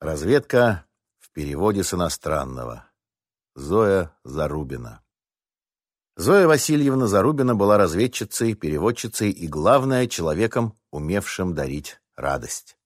Разведка в переводе с иностранного. Зоя Зарубина. Зоя Васильевна Зарубина была разведчицей, переводчицей и, главное, человеком, умевшим дарить радость.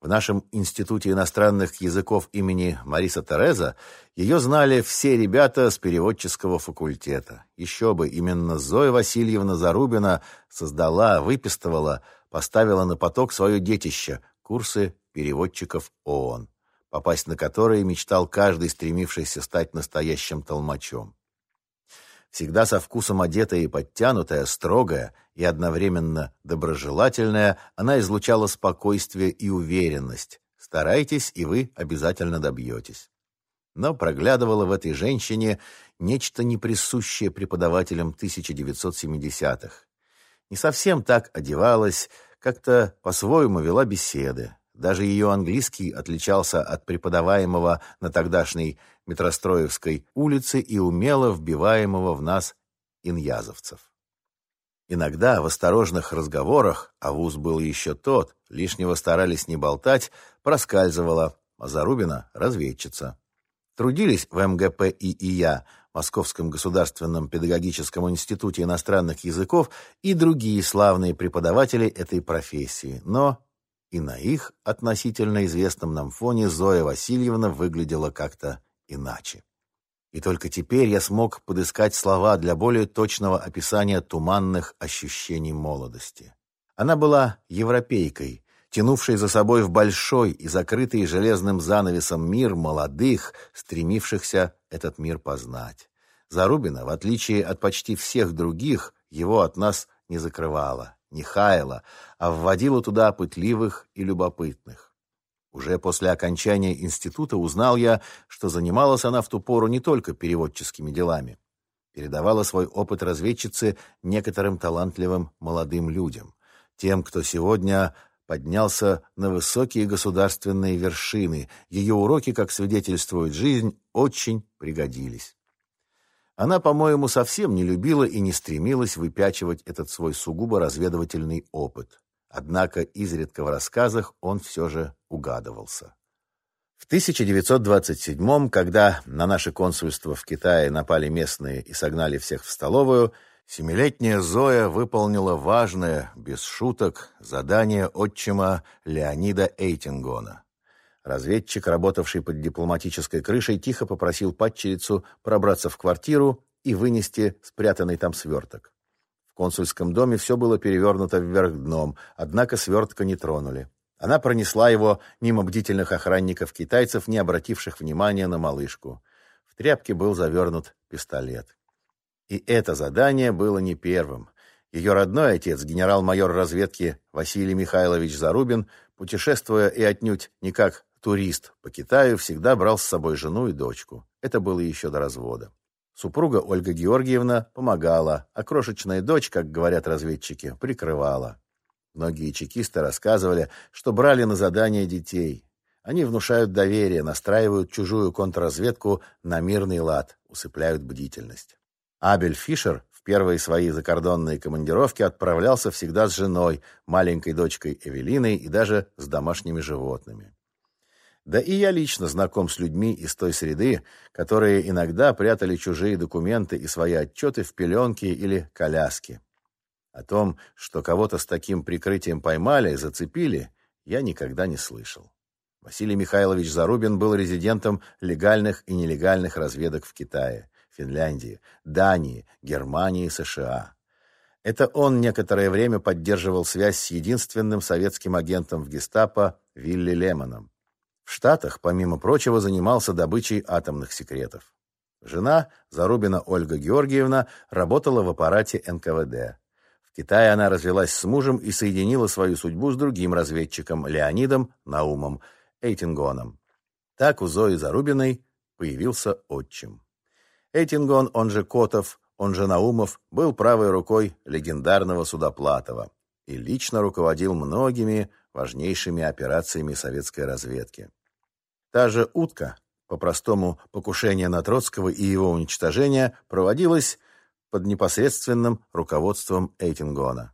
В нашем Институте иностранных языков имени Мариса Тереза ее знали все ребята с переводческого факультета. Еще бы, именно Зоя Васильевна Зарубина создала, выпистывала, поставила на поток свое детище – курсы переводчиков ООН, попасть на которые мечтал каждый, стремившийся стать настоящим толмачом. Всегда со вкусом одетая и подтянутая, строгая и одновременно доброжелательная, она излучала спокойствие и уверенность. Старайтесь, и вы обязательно добьетесь. Но проглядывало в этой женщине нечто неприсущее преподавателям 1970-х. Не совсем так одевалась, как-то по-своему вела беседы. Даже ее английский отличался от преподаваемого на тогдашней Метростроевской улице и умело вбиваемого в нас иньязовцев. Иногда в осторожных разговорах, а вуз был еще тот, лишнего старались не болтать, проскальзывала, а Зарубина — разведчица. Трудились в МГП и ИЯ, Московском государственном педагогическом институте иностранных языков и другие славные преподаватели этой профессии, но и на их относительно известном нам фоне Зоя Васильевна выглядела как-то иначе. И только теперь я смог подыскать слова для более точного описания туманных ощущений молодости. Она была европейкой, тянувшей за собой в большой и закрытый железным занавесом мир молодых, стремившихся этот мир познать. Зарубина, в отличие от почти всех других, его от нас не закрывала не хаяла, а вводила туда пытливых и любопытных. Уже после окончания института узнал я, что занималась она в ту пору не только переводческими делами. Передавала свой опыт разведчицы некоторым талантливым молодым людям, тем, кто сегодня поднялся на высокие государственные вершины. Ее уроки, как свидетельствует жизнь, очень пригодились. Она, по-моему, совсем не любила и не стремилась выпячивать этот свой сугубо разведывательный опыт. Однако изредка в рассказах он все же угадывался. В 1927-м, когда на наше консульство в Китае напали местные и согнали всех в столовую, семилетняя Зоя выполнила важное, без шуток, задание отчима Леонида Эйтингона. Разведчик, работавший под дипломатической крышей, тихо попросил падчерицу пробраться в квартиру и вынести спрятанный там сверток. В консульском доме все было перевернуто вверх дном, однако свертка не тронули. Она пронесла его мимо бдительных охранников-китайцев, не обративших внимания на малышку. В тряпке был завернут пистолет. И это задание было не первым. Ее родной отец, генерал-майор разведки Василий Михайлович Зарубин, путешествуя и отнюдь не как турист по Китаю всегда брал с собой жену и дочку. Это было еще до развода. Супруга Ольга Георгиевна помогала, а крошечная дочь, как говорят разведчики, прикрывала. Многие чекисты рассказывали, что брали на задание детей. Они внушают доверие, настраивают чужую контрразведку на мирный лад, усыпляют бдительность. Абель Фишер в первые свои закордонные командировки отправлялся всегда с женой, маленькой дочкой Эвелиной и даже с домашними животными. Да и я лично знаком с людьми из той среды, которые иногда прятали чужие документы и свои отчеты в пеленки или коляски. О том, что кого-то с таким прикрытием поймали и зацепили, я никогда не слышал. Василий Михайлович Зарубин был резидентом легальных и нелегальных разведок в Китае, Финляндии, Дании, Германии и США. Это он некоторое время поддерживал связь с единственным советским агентом в гестапо Вилли Лемоном. В Штатах, помимо прочего, занимался добычей атомных секретов. Жена, Зарубина Ольга Георгиевна, работала в аппарате НКВД. В Китае она развелась с мужем и соединила свою судьбу с другим разведчиком Леонидом Наумом Эйтингоном. Так у Зои Зарубиной появился отчим. Эйтингон, он же Котов, он же Наумов, был правой рукой легендарного Судоплатова и лично руководил многими важнейшими операциями советской разведки. Та же утка, по-простому покушение на Троцкого и его уничтожение, проводилась под непосредственным руководством Эйтингона.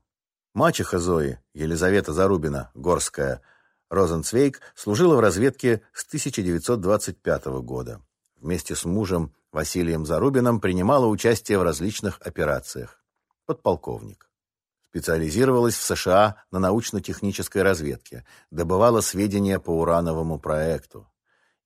Мачеха Зои, Елизавета Зарубина, Горская, Розенцвейк служила в разведке с 1925 года. Вместе с мужем Василием Зарубиным принимала участие в различных операциях. Подполковник. Специализировалась в США на научно-технической разведке, добывала сведения по урановому проекту.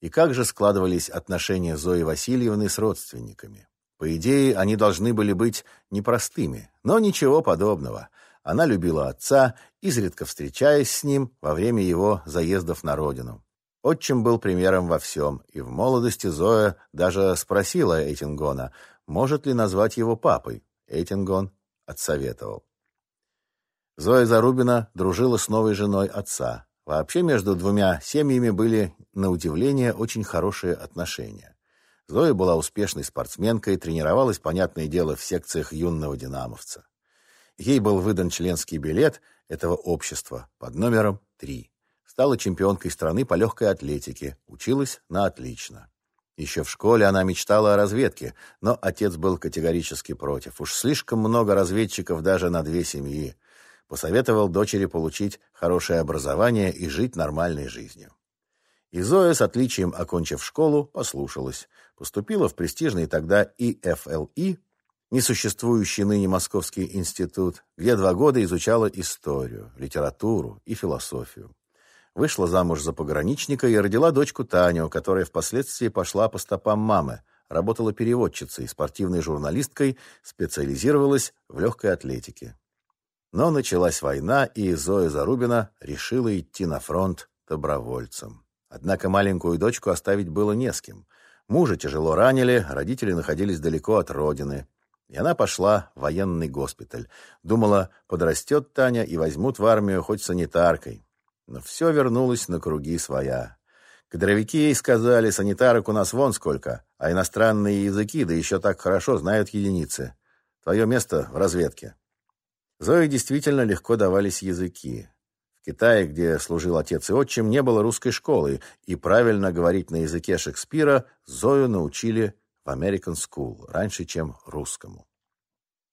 И как же складывались отношения Зои Васильевны с родственниками? По идее, они должны были быть непростыми, но ничего подобного. Она любила отца, изредка встречаясь с ним во время его заездов на родину. Отчим был примером во всем, и в молодости Зоя даже спросила Эйтингона, может ли назвать его папой. Эйтингон отсоветовал. Зоя Зарубина дружила с новой женой отца. Вообще между двумя семьями были, на удивление, очень хорошие отношения. Зоя была успешной спортсменкой, тренировалась, понятное дело, в секциях юного динамовца. Ей был выдан членский билет этого общества под номером 3. Стала чемпионкой страны по легкой атлетике, училась на отлично. Еще в школе она мечтала о разведке, но отец был категорически против. Уж слишком много разведчиков даже на две семьи. Посоветовал дочери получить хорошее образование и жить нормальной жизнью. И Зоя, с отличием окончив школу, послушалась. Поступила в престижный тогда ИФЛИ, несуществующий ныне Московский институт, где два года изучала историю, литературу и философию. Вышла замуж за пограничника и родила дочку Таню, которая впоследствии пошла по стопам мамы, работала переводчицей, спортивной журналисткой, специализировалась в легкой атлетике. Но началась война, и Зоя Зарубина решила идти на фронт добровольцем. Однако маленькую дочку оставить было не с кем. Мужа тяжело ранили, родители находились далеко от родины. И она пошла в военный госпиталь. Думала, подрастет Таня и возьмут в армию хоть санитаркой. Но все вернулось на круги своя. Кадровики ей сказали, санитарок у нас вон сколько, а иностранные языки, да еще так хорошо, знают единицы. Твое место в разведке. Зое действительно легко давались языки. Китае, где служил отец и отчим, не было русской школы, и правильно говорить на языке Шекспира Зою научили в American School, раньше, чем русскому.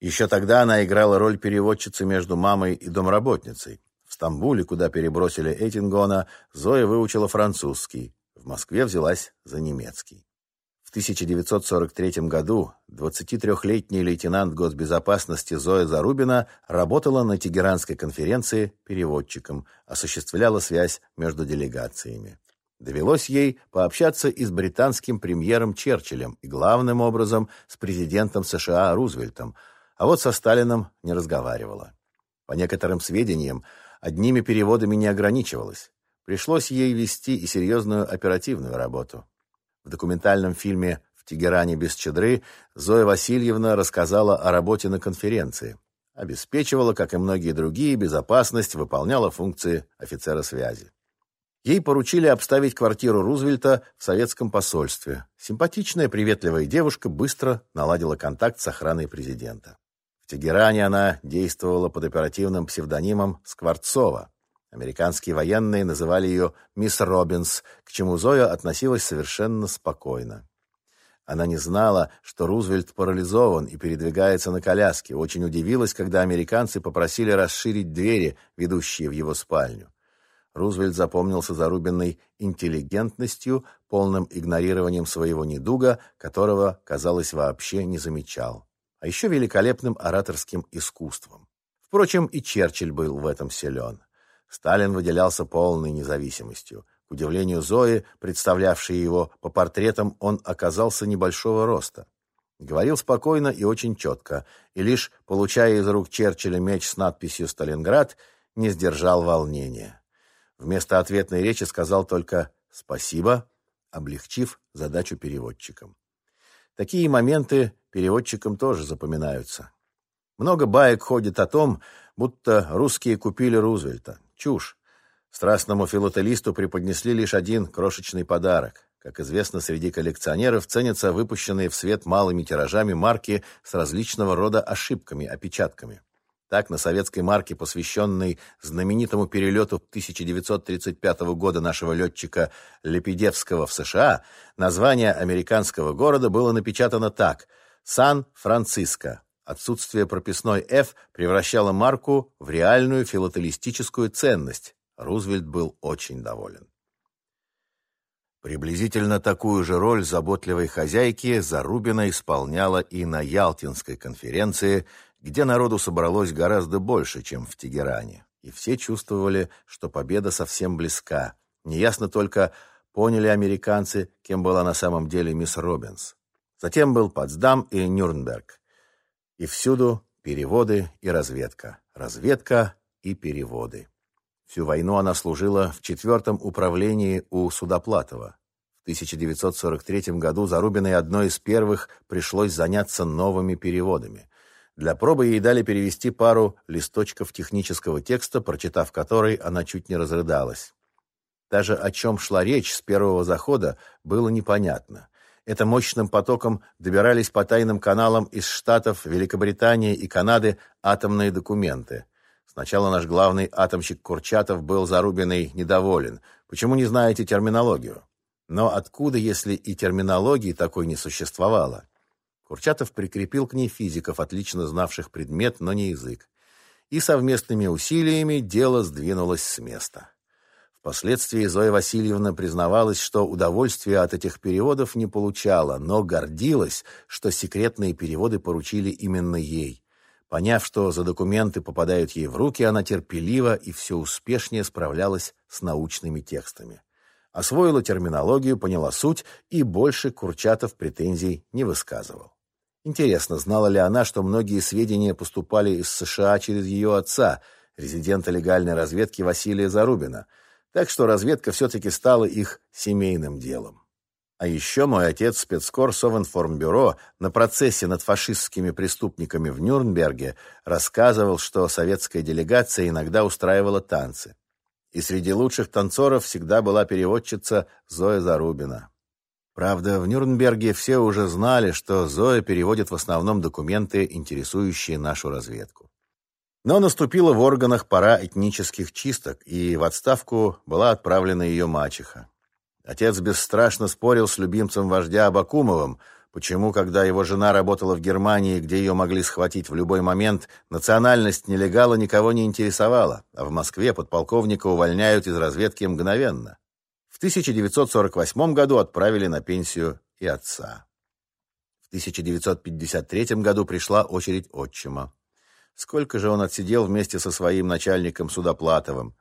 Еще тогда она играла роль переводчицы между мамой и домработницей. В Стамбуле, куда перебросили Эйтингона, Зоя выучила французский, в Москве взялась за немецкий. В 1943 году 23-летний лейтенант госбезопасности Зоя Зарубина работала на Тегеранской конференции переводчиком, осуществляла связь между делегациями. Довелось ей пообщаться и с британским премьером Черчиллем, и главным образом с президентом США Рузвельтом, а вот со Сталином не разговаривала. По некоторым сведениям, одними переводами не ограничивалась. Пришлось ей вести и серьезную оперативную работу. В документальном фильме «В Тегеране без чадры» Зоя Васильевна рассказала о работе на конференции. Обеспечивала, как и многие другие, безопасность, выполняла функции офицера связи. Ей поручили обставить квартиру Рузвельта в советском посольстве. Симпатичная, приветливая девушка быстро наладила контакт с охраной президента. В Тегеране она действовала под оперативным псевдонимом Скворцова. Американские военные называли ее «Мисс Робинс», к чему Зоя относилась совершенно спокойно. Она не знала, что Рузвельт парализован и передвигается на коляске. Очень удивилась, когда американцы попросили расширить двери, ведущие в его спальню. Рузвельт запомнился зарубенной интеллигентностью, полным игнорированием своего недуга, которого, казалось, вообще не замечал. А еще великолепным ораторским искусством. Впрочем, и Черчилль был в этом силен. Сталин выделялся полной независимостью. К удивлению Зои, представлявшей его по портретам, он оказался небольшого роста. Говорил спокойно и очень четко, и лишь, получая из рук Черчилля меч с надписью «Сталинград», не сдержал волнения. Вместо ответной речи сказал только «спасибо», облегчив задачу переводчикам. Такие моменты переводчикам тоже запоминаются. Много баек ходит о том, будто русские купили Рузвельта. Чушь. Страстному филателисту преподнесли лишь один крошечный подарок. Как известно, среди коллекционеров ценятся выпущенные в свет малыми тиражами марки с различного рода ошибками, опечатками. Так, на советской марке, посвященной знаменитому перелету 1935 года нашего летчика Лепедевского в США, название американского города было напечатано так «Сан-Франциско». Отсутствие прописной «Ф» превращало марку в реальную филателистическую ценность, Рузвельт был очень доволен. Приблизительно такую же роль заботливой хозяйки Зарубина исполняла и на Ялтинской конференции, где народу собралось гораздо больше, чем в Тегеране. И все чувствовали, что победа совсем близка. Неясно только, поняли американцы, кем была на самом деле мисс Робинс. Затем был Потсдам и Нюрнберг. И всюду переводы и разведка. Разведка и переводы. Всю войну она служила в четвертом управлении у Судоплатова. В 1943 году Зарубиной одной из первых пришлось заняться новыми переводами. Для пробы ей дали перевести пару листочков технического текста, прочитав который, она чуть не разрыдалась. Даже о чем шла речь с первого захода, было непонятно. Это мощным потоком добирались по тайным каналам из Штатов, Великобритании и Канады атомные документы – Сначала наш главный атомщик Курчатов был Зарубиной недоволен. Почему не знаете терминологию? Но откуда, если и терминологии такой не существовало? Курчатов прикрепил к ней физиков, отлично знавших предмет, но не язык. И совместными усилиями дело сдвинулось с места. Впоследствии Зоя Васильевна признавалась, что удовольствия от этих переводов не получала, но гордилась, что секретные переводы поручили именно ей. Поняв, что за документы попадают ей в руки, она терпеливо и все успешнее справлялась с научными текстами. Освоила терминологию, поняла суть и больше Курчатов претензий не высказывал. Интересно, знала ли она, что многие сведения поступали из США через ее отца, резидента легальной разведки Василия Зарубина, так что разведка все-таки стала их семейным делом. А еще мой отец, спецкор Совинформбюро, на процессе над фашистскими преступниками в Нюрнберге рассказывал, что советская делегация иногда устраивала танцы. И среди лучших танцоров всегда была переводчица Зоя Зарубина. Правда, в Нюрнберге все уже знали, что Зоя переводит в основном документы, интересующие нашу разведку. Но наступила в органах пора этнических чисток, и в отставку была отправлена ее мачеха. Отец бесстрашно спорил с любимцем вождя Абакумовым, почему, когда его жена работала в Германии, где ее могли схватить в любой момент, национальность нелегала никого не интересовала, а в Москве подполковника увольняют из разведки мгновенно. В 1948 году отправили на пенсию и отца. В 1953 году пришла очередь отчима. Сколько же он отсидел вместе со своим начальником Судоплатовым.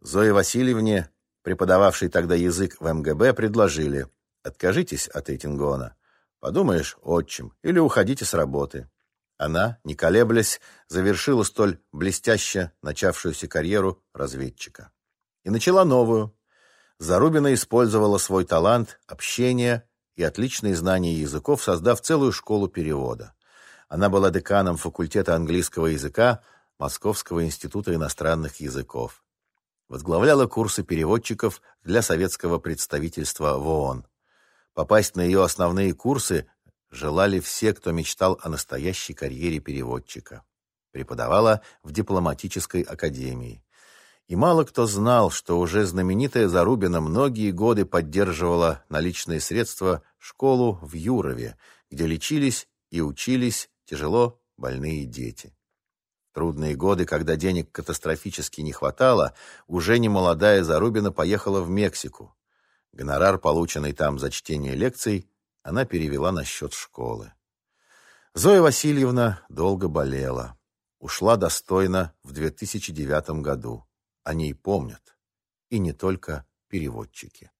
Зое Васильевне преподававший тогда язык в МГБ, предложили «Откажитесь от Эйтингона. Подумаешь, отчим, или уходите с работы». Она, не колеблясь, завершила столь блестяще начавшуюся карьеру разведчика. И начала новую. Зарубина использовала свой талант, общение и отличные знания языков, создав целую школу перевода. Она была деканом факультета английского языка Московского института иностранных языков возглавляла курсы переводчиков для советского представительства в ООН. Попасть на ее основные курсы желали все, кто мечтал о настоящей карьере переводчика. Преподавала в дипломатической академии. И мало кто знал, что уже знаменитая Зарубина многие годы поддерживала наличные средства школу в Юрове, где лечились и учились тяжело больные дети трудные годы, когда денег катастрофически не хватало, уже не молодая Зарубина поехала в Мексику. Гонорар, полученный там за чтение лекций, она перевела на счет школы. Зоя Васильевна долго болела. Ушла достойно в 2009 году. О ней помнят. И не только переводчики.